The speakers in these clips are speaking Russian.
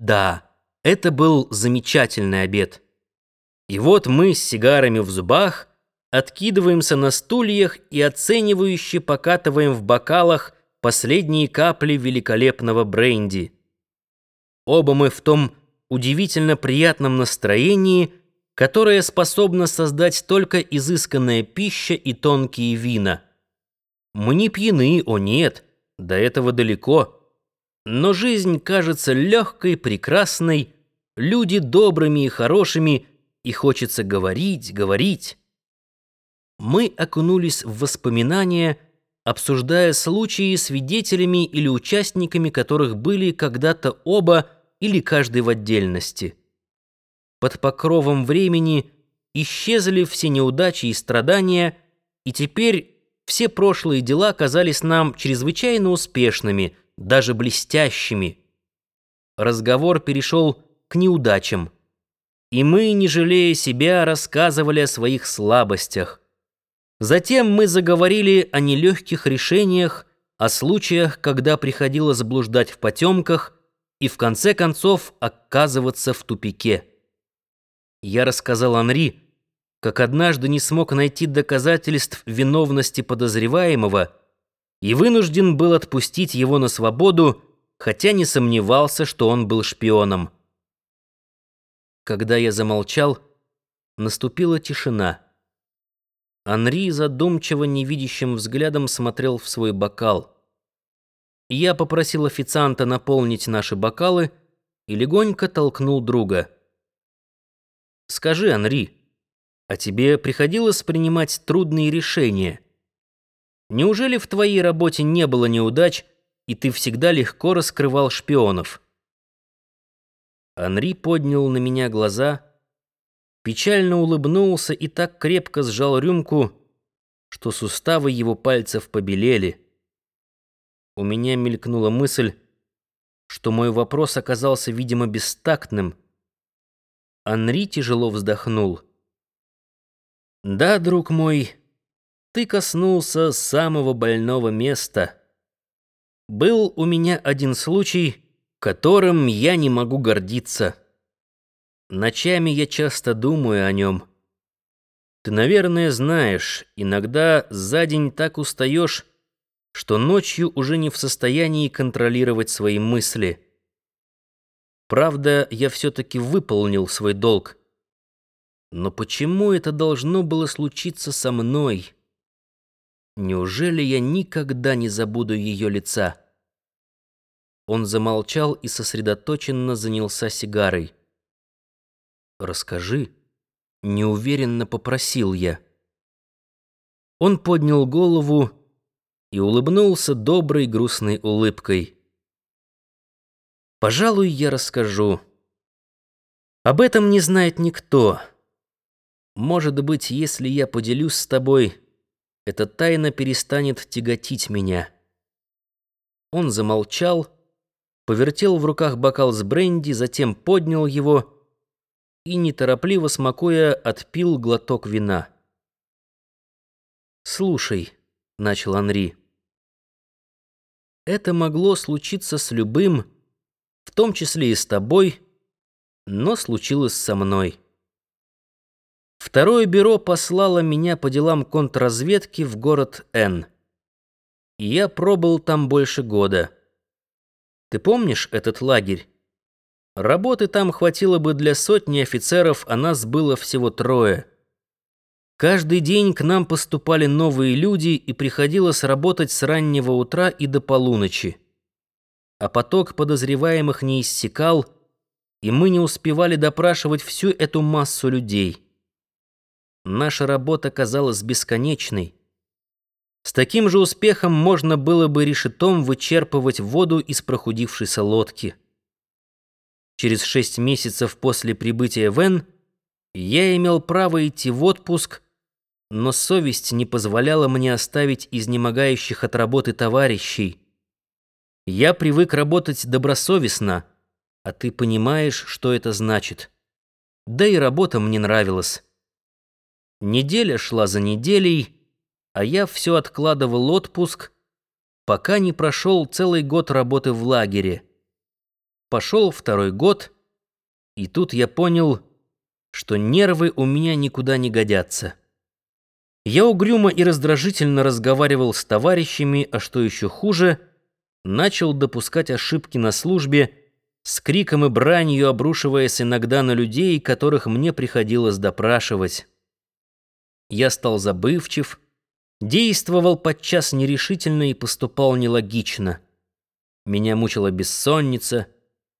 Да, это был замечательный обед. И вот мы с сигарами в зубах откидываемся на стульях и оценивающе покатываем в бокалах последние капли великолепного бренди. Оба мы в том удивительно приятном настроении, которое способно создать только изысканная пища и тонкие вина. Мы не пьяны, о нет, до этого далеко. Но жизнь кажется легкой, прекрасной, люди добрыми и хорошими, и хочется говорить, говорить. Мы окунулись в воспоминания, обсуждая случаи, свидетелями или участниками которых были когда-то оба или каждый в отдельности. Под покровом времени исчезли все неудачи и страдания, и теперь все прошлые дела казались нам чрезвычайно успешными, даже блестящими. Разговор перешел к неудачам. И мы, не жалея себя, рассказывали о своих слабостях. Затем мы заговорили о нелегких решениях, о случаях, когда приходилось блуждать в потемках и в конце концов оказываться в тупике. Я рассказал Анри, как однажды не смог найти доказательств виновности подозреваемого и вынужден был отпустить его на свободу, хотя не сомневался, что он был шпионом. Когда я замолчал, наступила тишина. Анри задумчиво невидящим взглядом смотрел в свой бокал. Я попросил официанта наполнить наши бокалы и легонько толкнул друга. «Скажи, Анри, а тебе приходилось принимать трудные решения?» Неужели в твоей работе не было неудач, и ты всегда легко раскрывал шпионов? Анри поднял на меня глаза, печально улыбнулся и так крепко сжал рюмку, что суставы его пальцев побелели. У меня мелькнула мысль, что мой вопрос оказался, видимо, бестактным. Анри тяжело вздохнул. «Да, друг мой», ты коснулся самого больного места. Был у меня один случай, которым я не могу гордиться. Ночами я часто думаю о нем. Ты, наверное, знаешь, иногда за день так устаешь, что ночью уже не в состоянии контролировать свои мысли. Правда, я все-таки выполнил свой долг. Но почему это должно было случиться со мной? Неужели я никогда не забуду ее лица? Он замолчал и сосредоточенно занялся сигарой. «Расскажи», — неуверенно попросил я. Он поднял голову и улыбнулся доброй грустной улыбкой. «Пожалуй, я расскажу. Об этом не знает никто. Может быть, если я поделюсь с тобой...» эта тайна перестанет тяготить меня. Он замолчал, повертел в руках бокал с бренди, затем поднял его и, неторопливо смакуя, отпил глоток вина. «Слушай», — начал Анри, — «это могло случиться с любым, в том числе и с тобой, но случилось со мной». Второе бюро послало меня по делам контрразведки в город Н. И я пробыл там больше года. Ты помнишь этот лагерь? Работы там хватило бы для сотни офицеров, а нас было всего трое. Каждый день к нам поступали новые люди, и приходилось работать с раннего утра и до полуночи. А поток подозреваемых не иссякал, и мы не успевали допрашивать всю эту массу людей. Наша работа казалась бесконечной. С таким же успехом можно было бы решетом вычерпывать воду из прохудившейся лодки. Через шесть месяцев после прибытия в Н я имел право идти в отпуск, но совесть не позволяла мне оставить изнемогающих от работы товарищей. Я привык работать добросовестно, а ты понимаешь, что это значит. Да и работа мне нравилась. Неделя шла за неделей, а я все откладывал отпуск, пока не прошел целый год работы в лагере. Пошел второй год, и тут я понял, что нервы у меня никуда не годятся. Я угрюмо и раздражительно разговаривал с товарищами, а что еще хуже, начал допускать ошибки на службе, с криком и бранью обрушиваясь иногда на людей, которых мне приходилось допрашивать. Я стал забывчив, действовал подчас нерешительно и поступал нелогично. Меня мучила бессонница,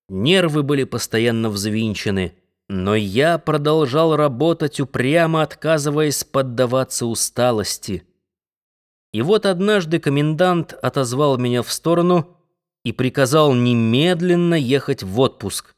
нервы были постоянно взвинчены, но я продолжал работать упрямо, отказываясь поддаваться усталости. И вот однажды комендант отозвал меня в сторону и приказал немедленно ехать в отпуск.